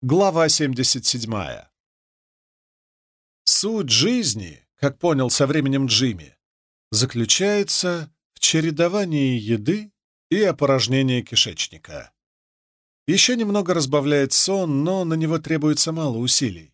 Глава 77. Суть жизни, как понял со временем Джимми, заключается в чередовании еды и опорожнении кишечника. Еще немного разбавляет сон, но на него требуется мало усилий.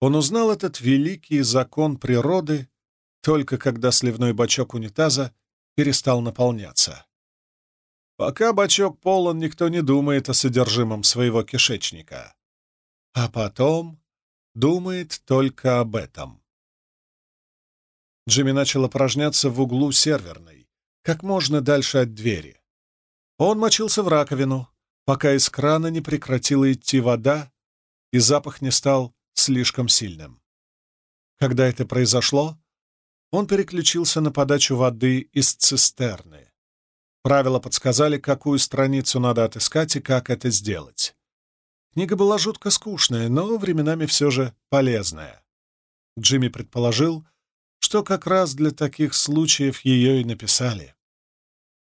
Он узнал этот великий закон природы только когда сливной бачок унитаза перестал наполняться. Пока бачок полон, никто не думает о содержимом своего кишечника. А потом думает только об этом. Джимми начал опорожняться в углу серверной, как можно дальше от двери. Он мочился в раковину, пока из крана не прекратила идти вода и запах не стал слишком сильным. Когда это произошло, он переключился на подачу воды из цистерны. Правила подсказали, какую страницу надо отыскать и как это сделать. Книга была жутко скучная, но временами все же полезная. Джимми предположил, что как раз для таких случаев ее и написали.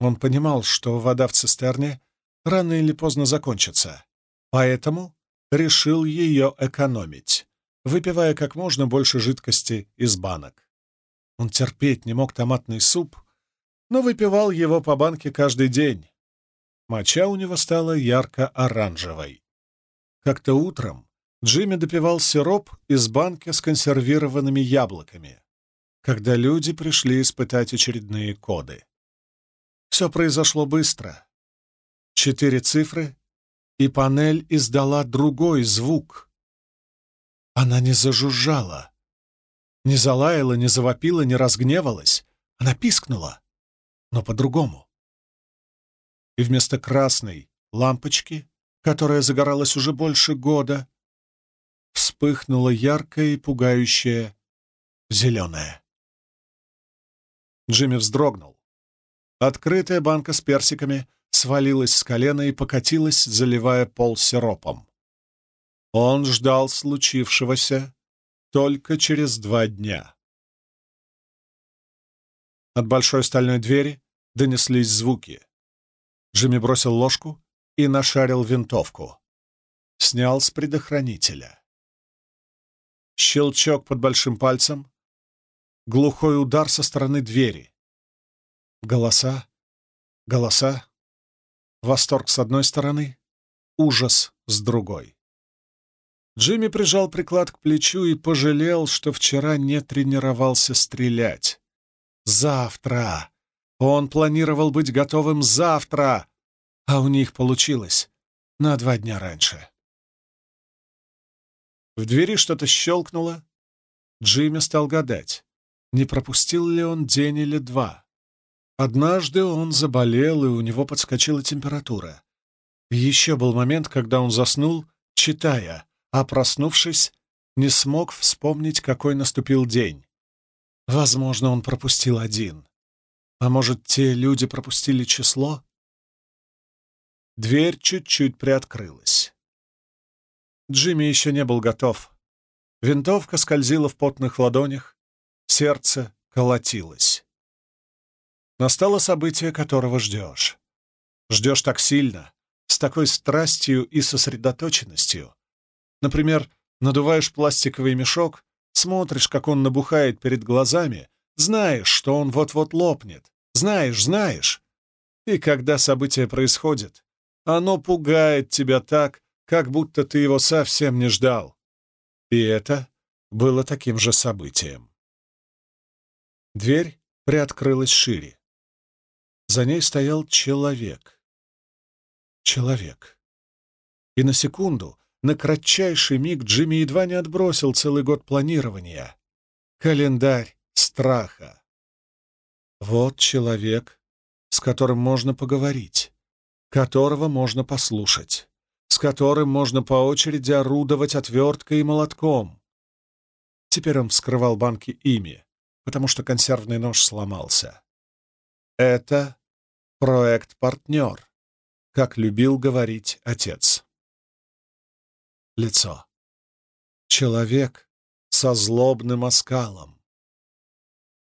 Он понимал, что вода в цистерне рано или поздно закончится, поэтому решил ее экономить, выпивая как можно больше жидкости из банок. Он терпеть не мог томатный суп — но выпивал его по банке каждый день. Моча у него стала ярко-оранжевой. Как-то утром Джимми допивал сироп из банки с консервированными яблоками, когда люди пришли испытать очередные коды. Все произошло быстро. Четыре цифры, и панель издала другой звук. Она не зажужжала, не залаяла, не завопила, не разгневалась. Она пискнула но по-другому. И вместо красной лампочки, которая загоралась уже больше года, вспыхнула яркая и пугающая зеленая. Джимми вздрогнул. Открытая банка с персиками свалилась с колена и покатилась, заливая пол сиропом. Он ждал случившегося только через два дня. От большой стальной двери донеслись звуки. Джимми бросил ложку и нашарил винтовку. Снял с предохранителя. Щелчок под большим пальцем. Глухой удар со стороны двери. Голоса, голоса. Восторг с одной стороны, ужас с другой. Джимми прижал приклад к плечу и пожалел, что вчера не тренировался стрелять. Завтра. Он планировал быть готовым завтра, а у них получилось на два дня раньше. В двери что-то щелкнуло. Джимми стал гадать, не пропустил ли он день или два. Однажды он заболел, и у него подскочила температура. еще был момент, когда он заснул, читая, а проснувшись, не смог вспомнить, какой наступил день. Возможно, он пропустил один. А может, те люди пропустили число? Дверь чуть-чуть приоткрылась. Джимми еще не был готов. Винтовка скользила в потных ладонях, сердце колотилось. Настало событие, которого ждешь. Ждешь так сильно, с такой страстью и сосредоточенностью. Например, надуваешь пластиковый мешок Смотришь, как он набухает перед глазами, знаешь, что он вот-вот лопнет. Знаешь, знаешь. И когда событие происходит, оно пугает тебя так, как будто ты его совсем не ждал. И это было таким же событием. Дверь приоткрылась шире. За ней стоял человек. Человек. И на секунду на кратчайший миг Джимми едва не отбросил целый год планирования. Календарь страха. Вот человек, с которым можно поговорить, которого можно послушать, с которым можно по очереди орудовать отверткой и молотком. Теперь он вскрывал банки ими, потому что консервный нож сломался. Это проект-партнер, как любил говорить отец лицо. Человек со злобным оскалом.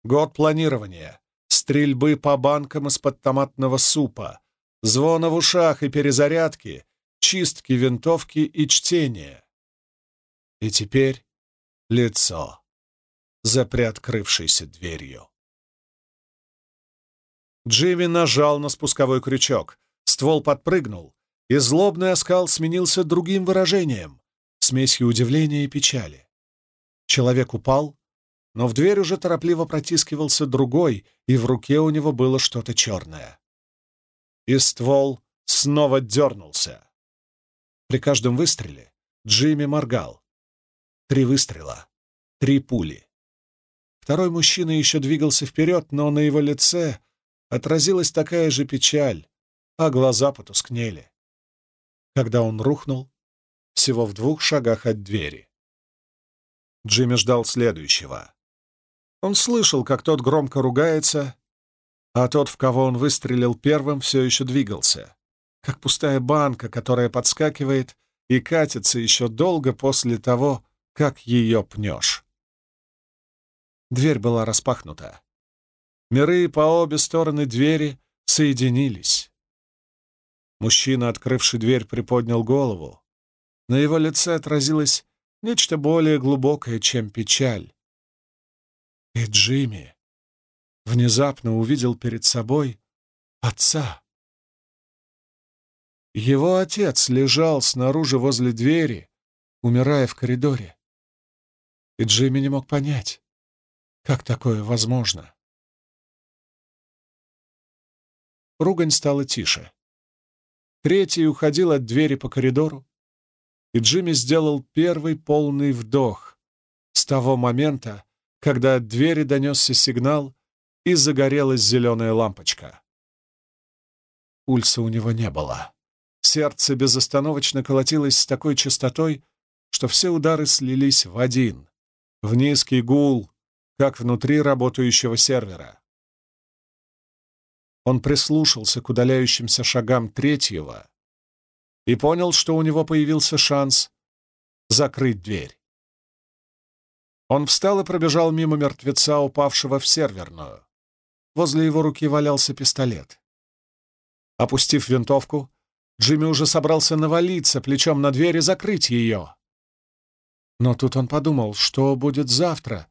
Год планирования, стрельбы по банкам из-под томатного супа, звона в ушах и перезарядки, чистки винтовки и чтения. И теперь лицо за приоткрывшейся дверью. Джимми нажал на спусковой крючок, ствол подпрыгнул, и злобный оскал сменился другим выражением, смесью удивления и печали. Человек упал, но в дверь уже торопливо протискивался другой, и в руке у него было что-то черное. И ствол снова дернулся. При каждом выстреле Джимми моргал. Три выстрела, три пули. Второй мужчина еще двигался вперед, но на его лице отразилась такая же печаль, а глаза потускнели. Когда он рухнул, всего в двух шагах от двери. Джимми ждал следующего. Он слышал, как тот громко ругается, а тот, в кого он выстрелил первым, все еще двигался, как пустая банка, которая подскакивает и катится еще долго после того, как ее пнешь. Дверь была распахнута. Миры по обе стороны двери соединились. Мужчина, открывший дверь, приподнял голову. На его лице отразилось нечто более глубокое, чем печаль. И Джимми внезапно увидел перед собой отца. Его отец лежал снаружи возле двери, умирая в коридоре. И Джимми не мог понять, как такое возможно. Ругань стала тише. Третий уходил от двери по коридору, и Джимми сделал первый полный вдох с того момента, когда от двери донесся сигнал и загорелась зеленая лампочка. Пульса у него не было. Сердце безостановочно колотилось с такой частотой, что все удары слились в один, в низкий гул, как внутри работающего сервера. Он прислушался к удаляющимся шагам третьего и понял, что у него появился шанс закрыть дверь. Он встал и пробежал мимо мертвеца, упавшего в серверную. Возле его руки валялся пистолет. Опустив винтовку, Джимми уже собрался навалиться плечом на дверь и закрыть ее. Но тут он подумал, что будет завтра,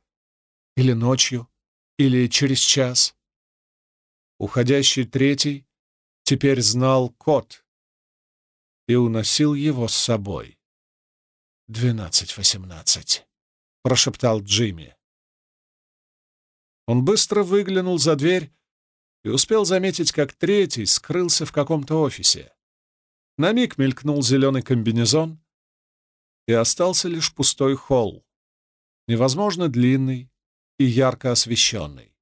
или ночью, или через час. Уходящий третий теперь знал код и уносил его с собой. «Двенадцать-восемнадцать», — прошептал Джимми. Он быстро выглянул за дверь и успел заметить, как третий скрылся в каком-то офисе. На миг мелькнул зеленый комбинезон, и остался лишь пустой холл, невозможно длинный и ярко освещенный.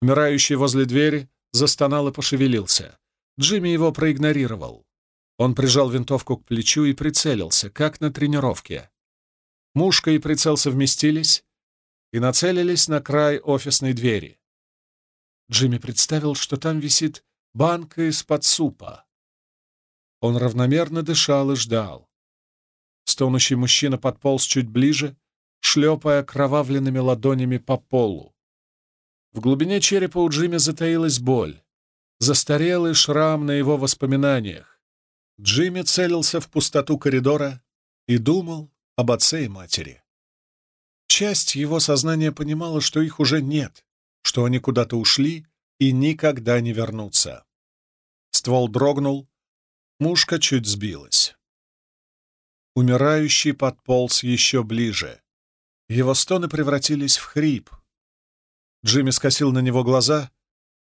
Умирающий возле двери застонал и пошевелился. Джимми его проигнорировал. Он прижал винтовку к плечу и прицелился, как на тренировке. Мушка и прицел совместились и нацелились на край офисной двери. Джимми представил, что там висит банка из-под супа. Он равномерно дышал и ждал. Стонущий мужчина подполз чуть ближе, шлепая кровавленными ладонями по полу. В глубине черепа у Джимми затаилась боль. Застарелый шрам на его воспоминаниях. Джимми целился в пустоту коридора и думал об отце и матери. Часть его сознания понимала, что их уже нет, что они куда-то ушли и никогда не вернутся. Ствол дрогнул, мушка чуть сбилась. Умирающий подполз еще ближе. Его стоны превратились в хрип — Джимми скосил на него глаза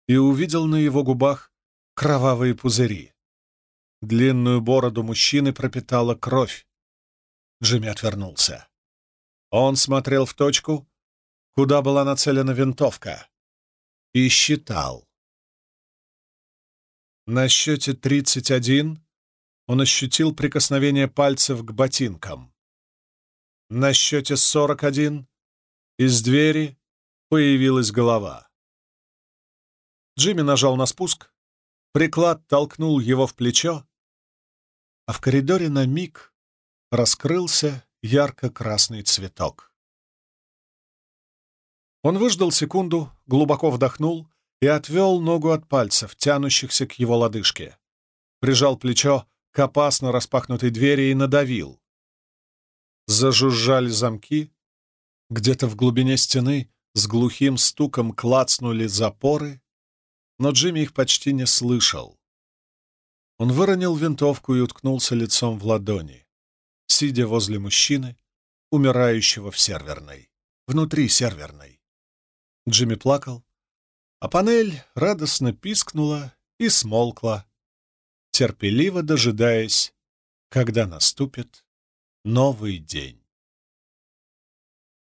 и увидел на его губах кровавые пузыри. Длинную бороду мужчины пропитала кровь. Джимми отвернулся. Он смотрел в точку, куда была нацелена винтовка, и считал. На счете 31 он ощутил прикосновение пальцев к ботинкам. На счете 41 из двери появилась голова. Джимми нажал на спуск, приклад толкнул его в плечо, а в коридоре на миг раскрылся ярко-красный цветок. Он выждал секунду, глубоко вдохнул и отвел ногу от пальцев, тянущихся к его лодыжке. прижал плечо к опасно распахнутой двери и надавил. Зажужжали замки. Где-то в глубине стены с глухим стуком клацнули запоры, но Джимми их почти не слышал. Он выронил винтовку и уткнулся лицом в ладони, сидя возле мужчины, умирающего в серверной, внутри серверной. Джимми плакал, а панель радостно пискнула и смолкла, терпеливо дожидаясь, когда наступит новый день.